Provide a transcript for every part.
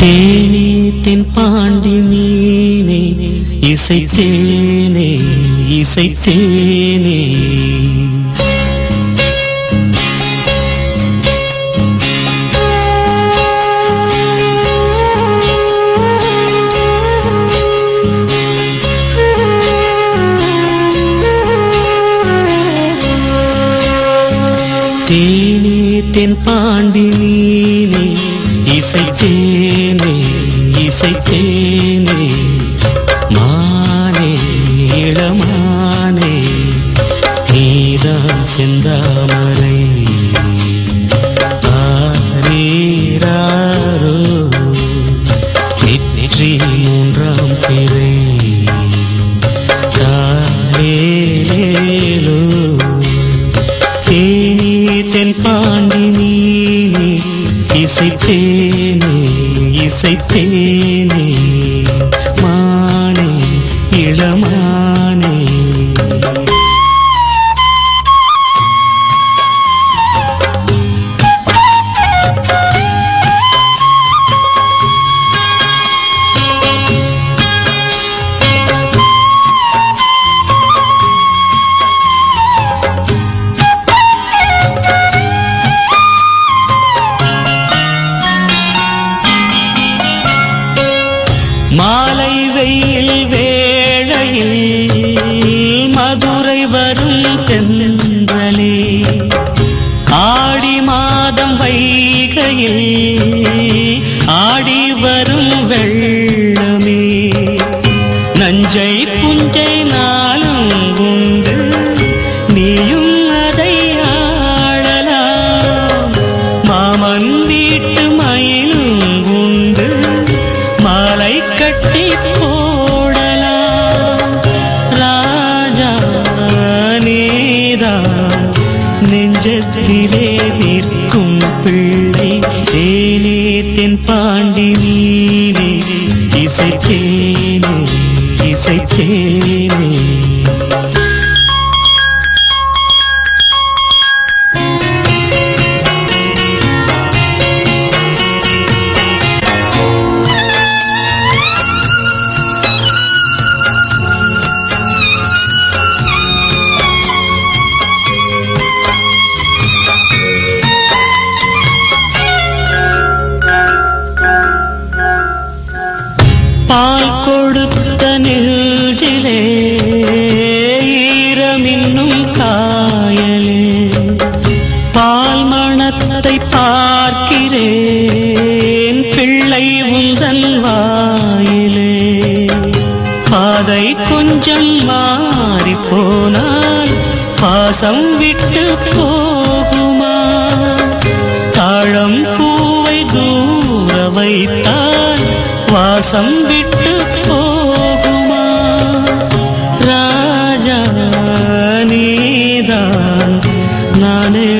தேனே தென் பாண்டி மீனே இசை இசைத்தேனே இசைத்தேனே. தேனே தென் பாண்டி மீனே இசைத்தேனே இசைத்தேனே மானே இளமானே நீதான் செந்தாமரை. ஆரீராரோ நெற்றி மூன்றாம் பிறை. தாரேலேலோ தேனி தென் பாண்டி இசைத்தேனே இசைத்தேனே. மாலை வெயில் வேளையில் மதுரை வரும் தென்றலே. ஆடி மாதம் வைகையில் ராஜா நீதான் நெஞ்சத்திலே நிற்கும் பிள்ளை தேனே தென் பாண்டி நீனே இசைத்தேனே இசைத்தேனே. கொடுத்த நெஞ்சிலே ஈரமின்னும் காயலே. பால் மணத்தை பார்க்கிறேன் பிள்ளை உந்தன் வாயிலே. பாதை கொஞ்சம் மாறி போனால் பாசம் விட்டு போகுமா? தாழம் பூவை தூர வைத்தால் வாசம் விட்டு போ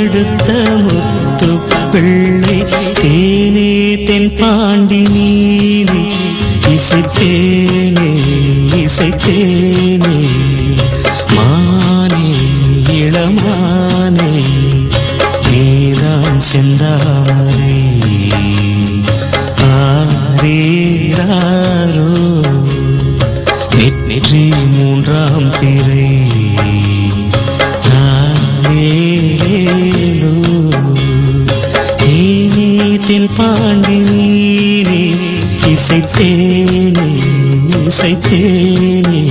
எடுத்த முத்து பிள்ளை தேனே தென் பாண்டி நீனே இசைத்தேனே இசைத்தேனே மானே இளமானே நீதான் செந்தாமரே. ஆரீராரோ நெற்றி மூன்றாம் பிறை தேனே தென் பாண்டி நீனே இசைத்தேனே இசைத்தேனே